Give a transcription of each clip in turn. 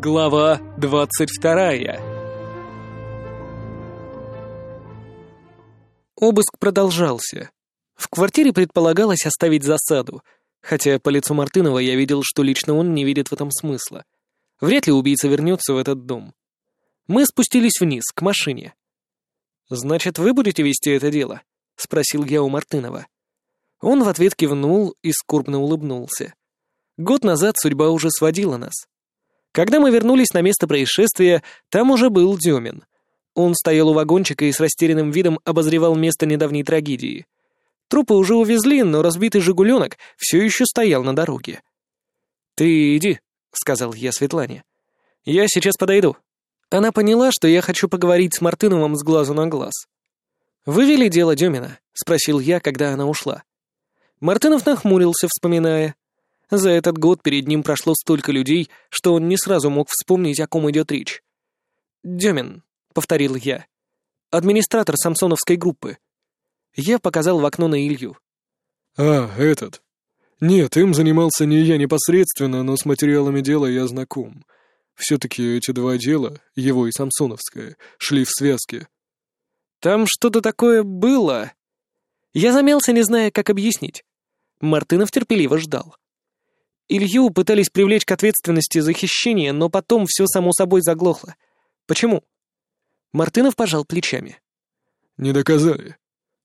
Глава двадцать вторая Обыск продолжался. В квартире предполагалось оставить засаду, хотя по лицу Мартынова я видел, что лично он не видит в этом смысла. Вряд ли убийца вернется в этот дом. Мы спустились вниз, к машине. «Значит, вы будете вести это дело?» — спросил я у Мартынова. Он в ответ кивнул и скорбно улыбнулся. Год назад судьба уже сводила нас. Когда мы вернулись на место происшествия, там уже был Демин. Он стоял у вагончика и с растерянным видом обозревал место недавней трагедии. Трупы уже увезли, но разбитый «Жигуленок» все еще стоял на дороге. «Ты иди», — сказал я Светлане. «Я сейчас подойду». Она поняла, что я хочу поговорить с Мартыновым с глазу на глаз. «Вы вели дело Демина?» — спросил я, когда она ушла. Мартынов нахмурился, вспоминая. За этот год перед ним прошло столько людей, что он не сразу мог вспомнить, о ком идет речь. «Демин», — повторил я. «Администратор самсоновской группы». Я показал в окно на Илью. «А, этот. Нет, им занимался не я непосредственно, но с материалами дела я знаком. Все-таки эти два дела, его и Самсоновское, шли в связке». «Там что-то такое было?» Я замялся, не зная, как объяснить. Мартынов терпеливо ждал. Илью пытались привлечь к ответственности за хищение, но потом все само собой заглохло. Почему? Мартынов пожал плечами. «Не доказали.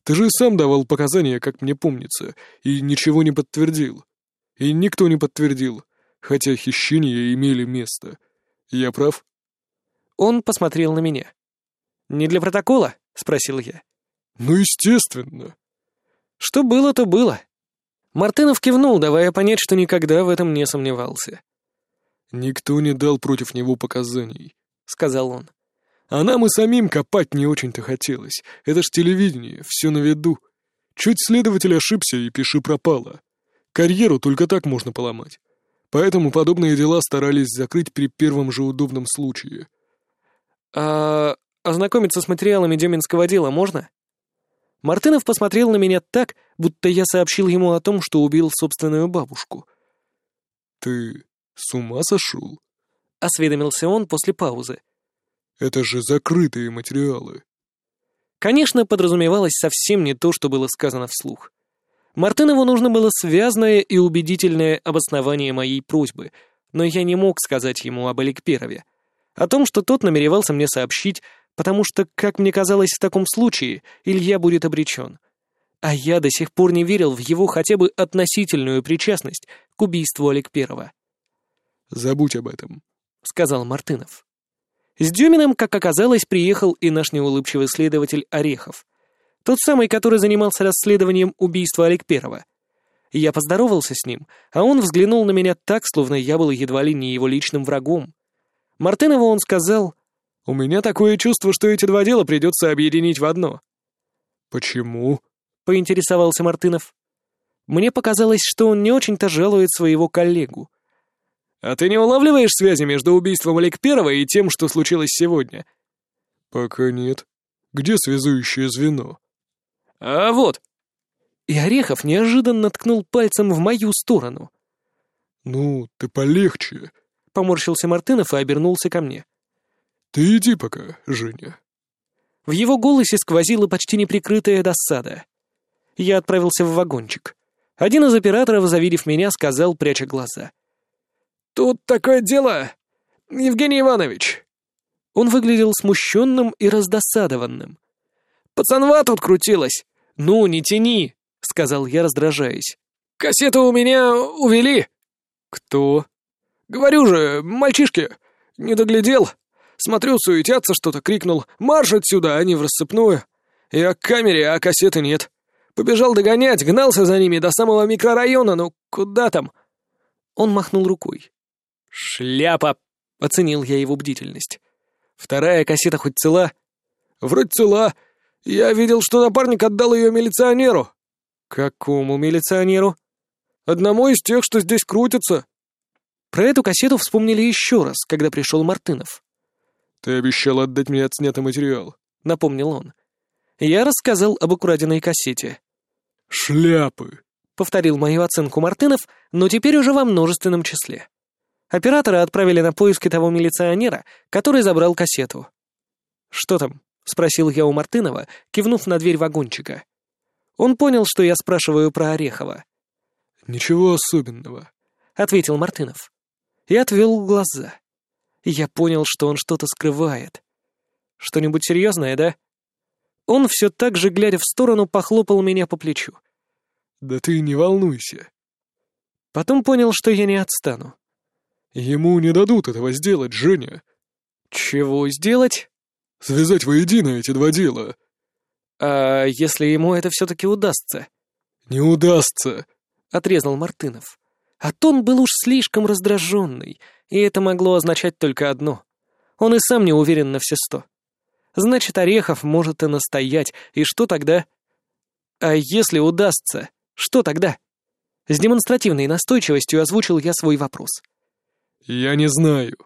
Ты же сам давал показания, как мне помнится, и ничего не подтвердил. И никто не подтвердил, хотя хищения имели место. Я прав?» Он посмотрел на меня. «Не для протокола?» — спросил я. «Ну, естественно». «Что было, то было. Мартынов кивнул, давая понять, что никогда в этом не сомневался. «Никто не дал против него показаний», — сказал он. «А нам и самим копать не очень-то хотелось. Это ж телевидение, все на виду. Чуть следователь ошибся, и пиши пропало. Карьеру только так можно поломать. Поэтому подобные дела старались закрыть при первом же удобном случае». «А ознакомиться с материалами Деминского дела можно?» Мартынов посмотрел на меня так, будто я сообщил ему о том, что убил собственную бабушку. «Ты с ума сошел?» — осведомился он после паузы. «Это же закрытые материалы». Конечно, подразумевалось совсем не то, что было сказано вслух. Мартынову нужно было связное и убедительное обоснование моей просьбы, но я не мог сказать ему об Эликперове. О том, что тот намеревался мне сообщить, потому что, как мне казалось, в таком случае Илья будет обречен. А я до сих пор не верил в его хотя бы относительную причастность к убийству Олег Первого. «Забудь об этом», — сказал Мартынов. С Дюминым, как оказалось, приехал и наш неулыбчивый следователь Орехов. Тот самый, который занимался расследованием убийства Олег Первого. Я поздоровался с ним, а он взглянул на меня так, словно я был едва ли не его личным врагом. Мартынову он сказал у меня такое чувство, что эти два дела придется объединить в одно». «Почему?» — поинтересовался Мартынов. Мне показалось, что он не очень-то жалует своего коллегу. «А ты не улавливаешь связи между убийством Олег Первого и тем, что случилось сегодня?» «Пока нет. Где связующее звено?» «А вот!» И Орехов неожиданно ткнул пальцем в мою сторону. «Ну, ты полегче», — поморщился Мартынов и обернулся ко мне. «Ты иди пока, Женя». В его голосе сквозила почти неприкрытая досада. Я отправился в вагончик. Один из операторов, завидев меня, сказал, пряча глаза. «Тут такое дело, Евгений Иванович». Он выглядел смущенным и раздосадованным. «Пацанва тут крутилась. Ну, не тяни», — сказал я, раздражаясь. «Кассету у меня увели». «Кто?» «Говорю же, мальчишки. Не доглядел. Смотрю, суетятся что-то, крикнул «Марш отсюда!» Они в рассыпную. Я к камере, а кассеты нет. Побежал догонять, гнался за ними до самого микрорайона, ну куда там? Он махнул рукой. «Шляпа!» — оценил я его бдительность. «Вторая кассета хоть цела?» «Вроде цела. Я видел, что напарник отдал ее милиционеру». «Какому милиционеру?» «Одному из тех, что здесь крутятся». Про эту кассету вспомнили еще раз, когда пришел Мартынов. «Ты обещал отдать мне отснятый материал», — напомнил он. Я рассказал об украденной кассете. «Шляпы», — повторил мою оценку Мартынов, но теперь уже во множественном числе. Оператора отправили на поиски того милиционера, который забрал кассету. «Что там?» — спросил я у Мартынова, кивнув на дверь вагончика. Он понял, что я спрашиваю про Орехова. «Ничего особенного», — ответил Мартынов. И отвел глаза. Я понял, что он что-то скрывает. Что-нибудь серьезное, да? Он все так же, глядя в сторону, похлопал меня по плечу. «Да ты не волнуйся». Потом понял, что я не отстану. «Ему не дадут этого сделать, Женя». «Чего сделать?» «Связать воедино эти два дела». «А если ему это все-таки удастся?» «Не удастся», — отрезал Мартынов. А тон был уж слишком раздраженный, и это могло означать только одно. Он и сам не уверен на все сто. Значит, Орехов может и настоять, и что тогда? А если удастся, что тогда? С демонстративной настойчивостью озвучил я свой вопрос. «Я не знаю».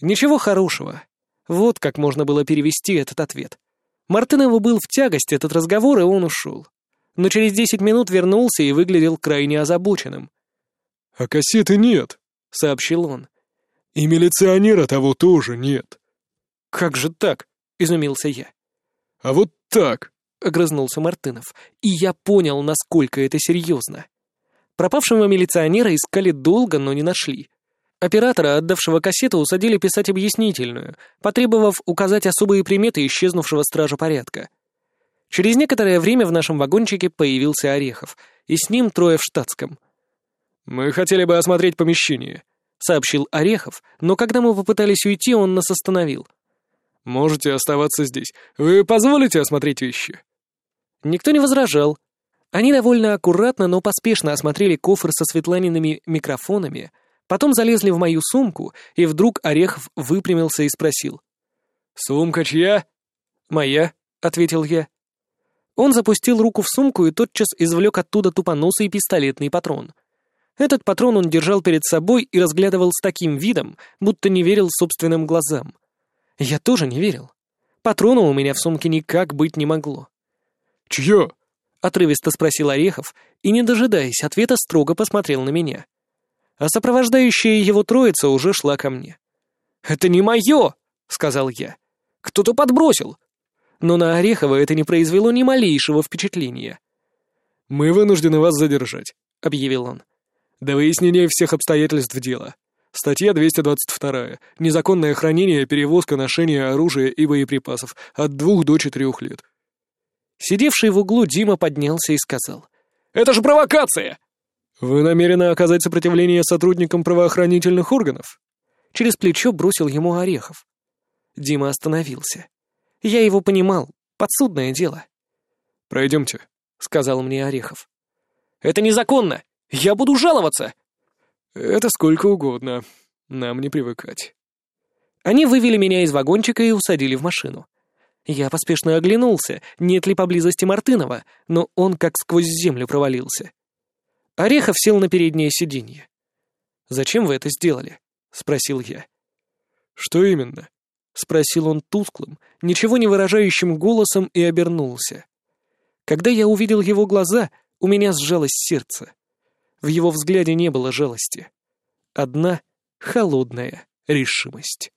Ничего хорошего. Вот как можно было перевести этот ответ. Мартынову был в тягость этот разговор, и он ушел. Но через десять минут вернулся и выглядел крайне озабоченным. «А кассеты нет», — сообщил он. «И милиционера того тоже нет». «Как же так?» — изумился я. «А вот так», — огрызнулся Мартынов, и я понял, насколько это серьезно. Пропавшего милиционера искали долго, но не нашли. Оператора, отдавшего кассету, усадили писать объяснительную, потребовав указать особые приметы исчезнувшего стража порядка. Через некоторое время в нашем вагончике появился Орехов, и с ним трое в штатском. «Мы хотели бы осмотреть помещение», — сообщил Орехов, но когда мы попытались уйти, он нас остановил. «Можете оставаться здесь. Вы позволите осмотреть вещи?» Никто не возражал, они довольно аккуратно, но поспешно осмотрели кофр со Светланиными микрофонами, потом залезли в мою сумку, и вдруг Орехов выпрямился и спросил. «Сумка чья?» «Моя», — ответил я. Он запустил руку в сумку и тотчас извлек оттуда тупоносый пистолетный патрон. Этот патрон он держал перед собой и разглядывал с таким видом, будто не верил собственным глазам. Я тоже не верил. Патрона у меня в сумке никак быть не могло. «Чье?» — отрывисто спросил Орехов и, не дожидаясь ответа, строго посмотрел на меня. А сопровождающая его троица уже шла ко мне. «Это не мое!» — сказал я. «Кто-то подбросил!» Но на Орехова это не произвело ни малейшего впечатления. «Мы вынуждены вас задержать», — объявил он. «До выяснения всех обстоятельств дела. Статья 222. Незаконное хранение, перевозка, ношение оружия и боеприпасов от двух до четырех лет. Сидевший в углу Дима поднялся и сказал. «Это же провокация!» «Вы намерены оказать сопротивление сотрудникам правоохранительных органов?» Через плечо бросил ему Орехов. Дима остановился. Я его понимал. Подсудное дело. «Пройдемте», — сказал мне Орехов. «Это незаконно! Я буду жаловаться!» «Это сколько угодно. Нам не привыкать». Они вывели меня из вагончика и усадили в машину. Я поспешно оглянулся, нет ли поблизости Мартынова, но он как сквозь землю провалился. Орехов сел на переднее сиденье. «Зачем вы это сделали?» — спросил я. «Что именно?» — спросил он тусклым, ничего не выражающим голосом и обернулся. Когда я увидел его глаза, у меня сжалось сердце. В его взгляде не было жалости. Одна холодная решимость.